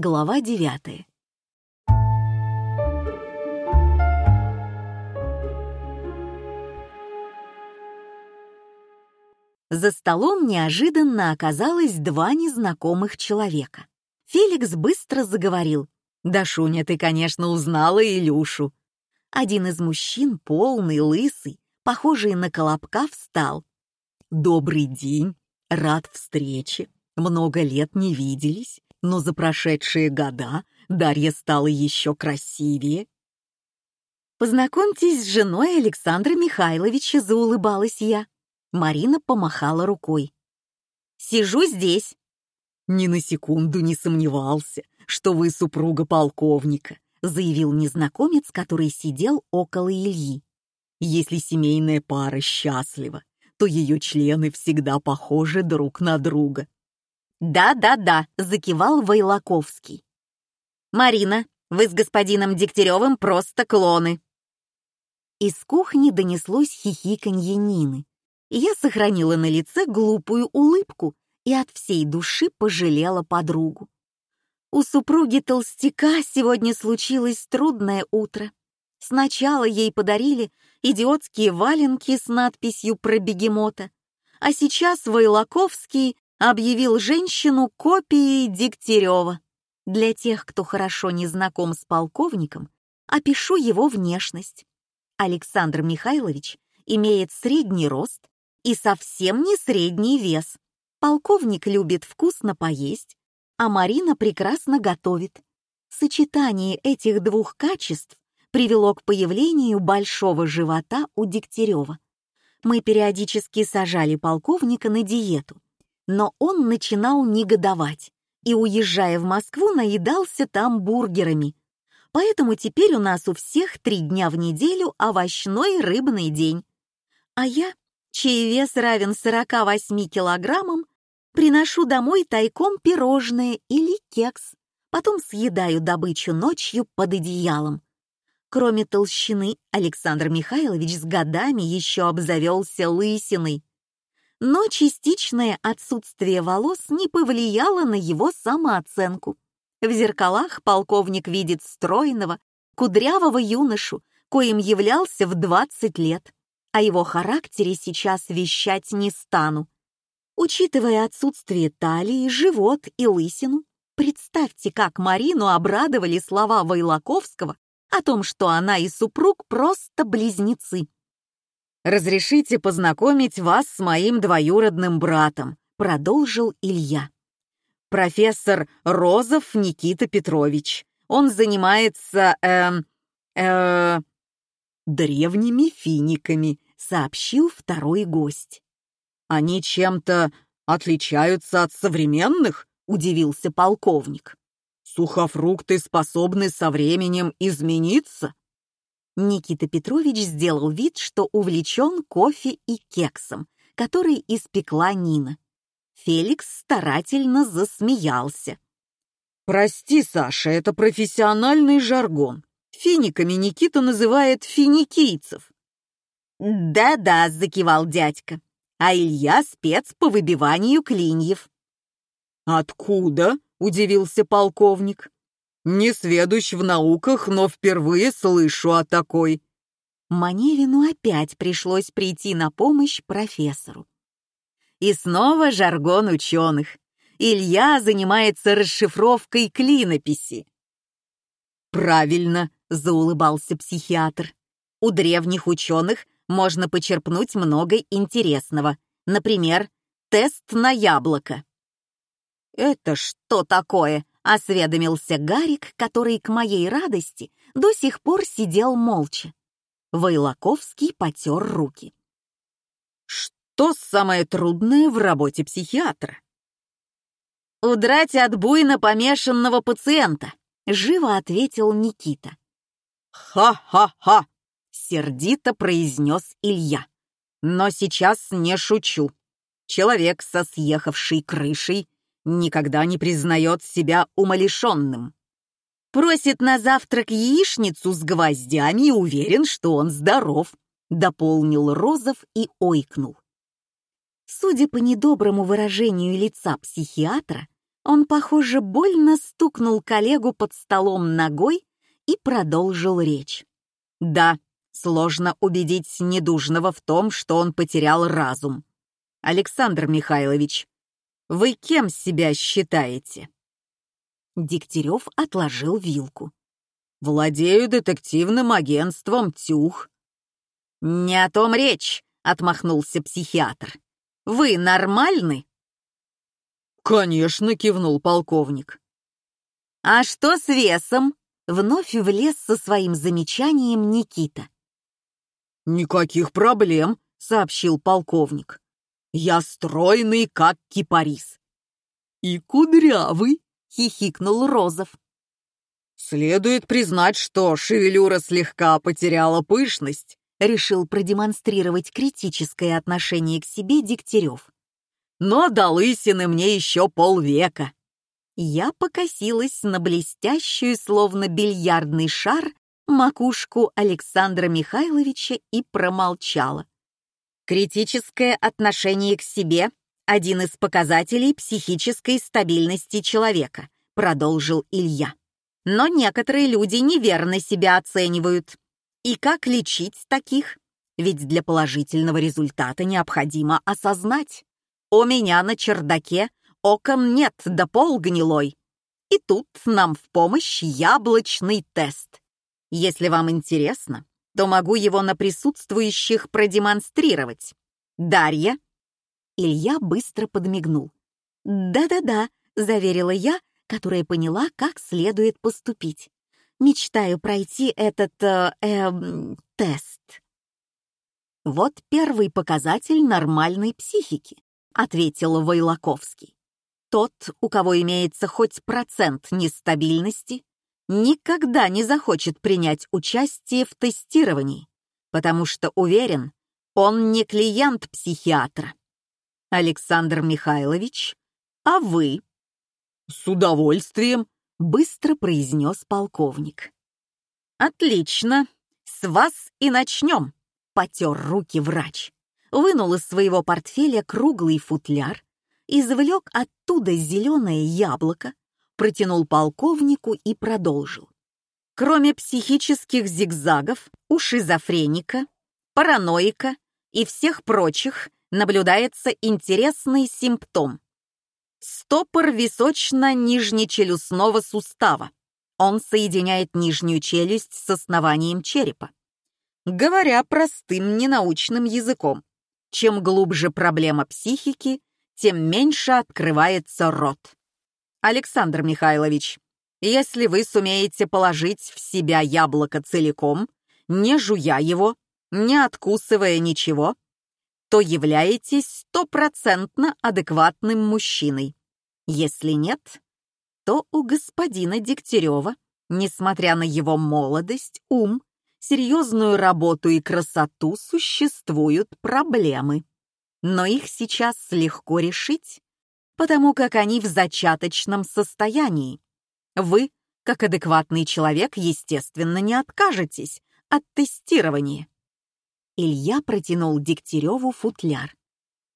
Глава девятая. За столом неожиданно оказалось два незнакомых человека. Феликс быстро заговорил. «Да, Шуня, ты, конечно, узнала Илюшу». Один из мужчин, полный, лысый, похожий на колобка, встал. «Добрый день, рад встрече. Много лет не виделись, но за прошедшие года Дарья стала еще красивее». «Познакомьтесь с женой Александра Михайловича», — заулыбалась я. Марина помахала рукой. «Сижу здесь». «Ни на секунду не сомневался, что вы супруга полковника», заявил незнакомец, который сидел около Ильи. «Если семейная пара счастлива, то ее члены всегда похожи друг на друга». «Да-да-да», — закивал Вайлаковский. «Марина, вы с господином Дегтяревым просто клоны». Из кухни донеслось хихиканье Нины я сохранила на лице глупую улыбку и от всей души пожалела подругу. У супруги толстяка сегодня случилось трудное утро. Сначала ей подарили идиотские валенки с надписью про бегемота, а сейчас Вайлаковский объявил женщину копией Дегтярева. Для тех, кто хорошо не знаком с полковником, опишу его внешность. Александр Михайлович имеет средний рост, и совсем не средний вес. Полковник любит вкусно поесть, а Марина прекрасно готовит. Сочетание этих двух качеств привело к появлению большого живота у Дегтярева. Мы периодически сажали полковника на диету, но он начинал негодовать и, уезжая в Москву, наедался там бургерами. Поэтому теперь у нас у всех три дня в неделю овощной рыбный день. А я чей вес равен 48 килограммам, приношу домой тайком пирожное или кекс, потом съедаю добычу ночью под одеялом. Кроме толщины, Александр Михайлович с годами еще обзавелся лысиной. Но частичное отсутствие волос не повлияло на его самооценку. В зеркалах полковник видит стройного, кудрявого юношу, коим являлся в 20 лет. О его характере сейчас вещать не стану. Учитывая отсутствие талии, живот и лысину, представьте, как Марину обрадовали слова Вайлаковского о том, что она и супруг просто близнецы. «Разрешите познакомить вас с моим двоюродным братом», — продолжил Илья. «Профессор Розов Никита Петрович. Он занимается, э, э, древними финиками», — сообщил второй гость. «Они чем-то отличаются от современных?» — удивился полковник. «Сухофрукты способны со временем измениться?» Никита Петрович сделал вид, что увлечен кофе и кексом, который испекла Нина. Феликс старательно засмеялся. «Прости, Саша, это профессиональный жаргон. Финиками Никита называет финикийцев. «Да-да», — закивал дядька, «а Илья спец по выбиванию клиньев». «Откуда?» — удивился полковник. «Не сведущ в науках, но впервые слышу о такой». Маневину опять пришлось прийти на помощь профессору. И снова жаргон ученых. Илья занимается расшифровкой клинописи. «Правильно», — заулыбался психиатр. «У древних ученых можно почерпнуть много интересного. Например, тест на яблоко». «Это что такое?» — осведомился Гарик, который, к моей радости, до сих пор сидел молча. Вайлаковский потер руки. «Что самое трудное в работе психиатра?» «Удрать от буйно помешанного пациента», — живо ответил Никита. «Ха-ха-ха!» — сердито произнес Илья. «Но сейчас не шучу. Человек со съехавшей крышей никогда не признает себя умалишенным. Просит на завтрак яичницу с гвоздями и уверен, что он здоров», — дополнил Розов и ойкнул. Судя по недоброму выражению лица психиатра, Он, похоже, больно стукнул коллегу под столом ногой и продолжил речь. «Да, сложно убедить недужного в том, что он потерял разум. Александр Михайлович, вы кем себя считаете?» Дегтярев отложил вилку. «Владею детективным агентством «Тюх». «Не о том речь», — отмахнулся психиатр. «Вы нормальны?» «Конечно», — кивнул полковник. «А что с весом?» — вновь влез со своим замечанием Никита. «Никаких проблем», — сообщил полковник. «Я стройный, как кипарис». «И кудрявый», — хихикнул Розов. «Следует признать, что шевелюра слегка потеряла пышность», — решил продемонстрировать критическое отношение к себе Дегтярев. «Но до лысины мне еще полвека». Я покосилась на блестящую, словно бильярдный шар, макушку Александра Михайловича и промолчала. Критическое отношение к себе — один из показателей психической стабильности человека, продолжил Илья. Но некоторые люди неверно себя оценивают. И как лечить таких? Ведь для положительного результата необходимо осознать. У меня на чердаке окон нет, да пол гнилой. И тут нам в помощь яблочный тест. Если вам интересно, то могу его на присутствующих продемонстрировать. Дарья?» Илья быстро подмигнул. «Да-да-да», — заверила я, которая поняла, как следует поступить. «Мечтаю пройти этот... Э, э, тест». «Вот первый показатель нормальной психики», — ответил Вайлаковский. «Тот, у кого имеется хоть процент нестабильности, никогда не захочет принять участие в тестировании, потому что уверен, он не клиент психиатра. Александр Михайлович, а вы? С удовольствием, быстро произнес полковник. Отлично, с вас и начнем, потер руки врач. Вынул из своего портфеля круглый футляр, извлек оттуда зеленое яблоко, протянул полковнику и продолжил. Кроме психических зигзагов, у шизофреника, параноика и всех прочих наблюдается интересный симптом. Стопор височно-нижнечелюстного сустава. Он соединяет нижнюю челюсть с основанием черепа. Говоря простым ненаучным языком, чем глубже проблема психики, тем меньше открывается рот. Александр Михайлович, если вы сумеете положить в себя яблоко целиком, не жуя его, не откусывая ничего, то являетесь стопроцентно адекватным мужчиной. Если нет, то у господина Дегтярева, несмотря на его молодость, ум, серьезную работу и красоту, существуют проблемы. Но их сейчас легко решить, потому как они в зачаточном состоянии. Вы, как адекватный человек, естественно, не откажетесь от тестирования. Илья протянул Дегтяреву футляр.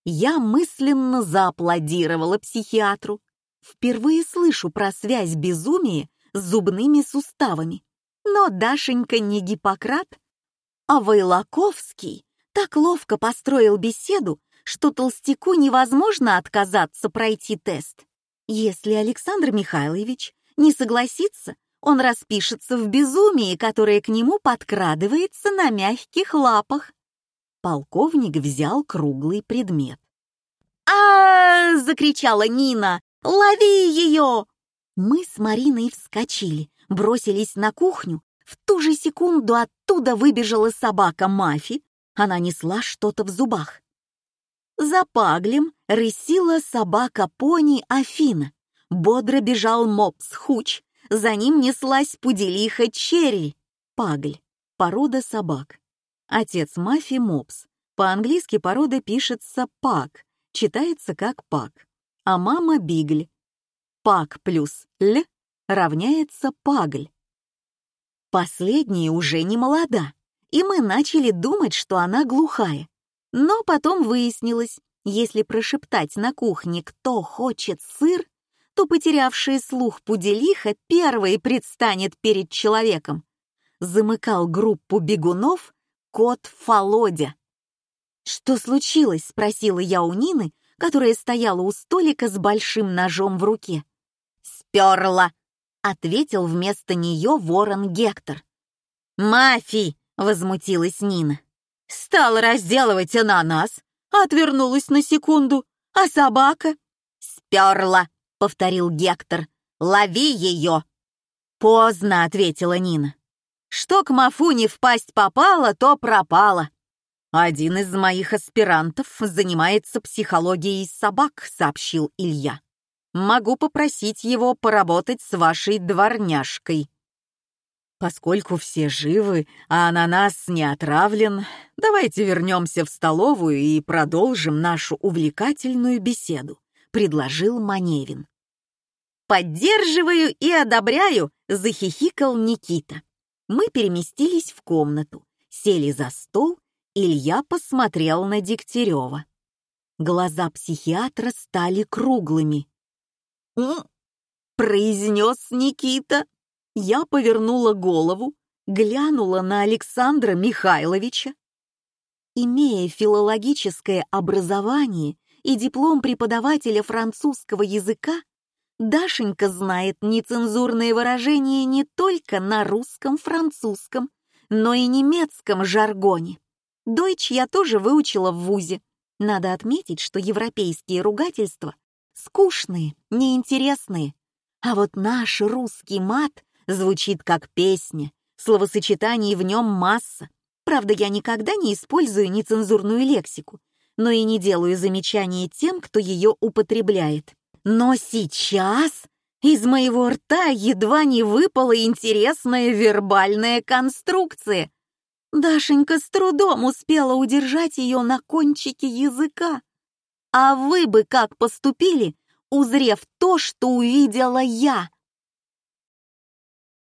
Я мысленно зааплодировала психиатру. Впервые слышу про связь безумия с зубными суставами. Но Дашенька не Гиппократ, а Вайлаковский так ловко построил беседу, что толстяку невозможно отказаться пройти тест. Если Александр Михайлович не согласится, он распишется в безумии, которое к нему подкрадывается на мягких лапах. Полковник взял круглый предмет. а, закричала Нина. «Лови ее!» Мы с Мариной вскочили, бросились на кухню. В ту же секунду оттуда выбежала собака Мафи. Она несла что-то в зубах. За Паглем рысила собака-пони Афина. Бодро бежал мопс Хуч, за ним неслась пуделиха Черри. Пагль — порода собак. Отец Мафи — мопс. По-английски порода пишется пак, читается как пак. А мама — бигль. Пак плюс л равняется пагль. Последняя уже не молода, и мы начали думать, что она глухая. Но потом выяснилось, если прошептать на кухне «кто хочет сыр», то потерявшая слух пуделиха первой предстанет перед человеком. Замыкал группу бегунов кот Фолодя. «Что случилось?» — спросила я у Нины, которая стояла у столика с большим ножом в руке. «Сперла!» — ответил вместо нее ворон Гектор. «Мафий!» — возмутилась Нина. «Стала разделывать ананас, отвернулась на секунду, а собака?» «Сперла!» — повторил Гектор. «Лови ее!» «Поздно!» — ответила Нина. «Что к Мафу не впасть попало, то пропало!» «Один из моих аспирантов занимается психологией собак», — сообщил Илья. «Могу попросить его поработать с вашей дворняжкой». Поскольку все живы, а ананас не отравлен, давайте вернемся в столовую и продолжим нашу увлекательную беседу, предложил Маневин. Поддерживаю и одобряю, захихикал Никита. Мы переместились в комнату, сели за стол, Илья посмотрел на Дегтярева. Глаза психиатра стали круглыми. «М-м-м», произнес Никита. Я повернула голову, глянула на Александра Михайловича. Имея филологическое образование и диплом преподавателя французского языка, Дашенька знает нецензурные выражения не только на русском, французском, но и немецком жаргоне. Дойч я тоже выучила в ВУЗе. Надо отметить, что европейские ругательства скучные, неинтересные. А вот наш русский мат Звучит как песня, словосочетаний в нем масса. Правда, я никогда не использую нецензурную лексику, но и не делаю замечаний тем, кто ее употребляет. Но сейчас из моего рта едва не выпала интересная вербальная конструкция. Дашенька с трудом успела удержать ее на кончике языка. А вы бы как поступили, узрев то, что увидела я?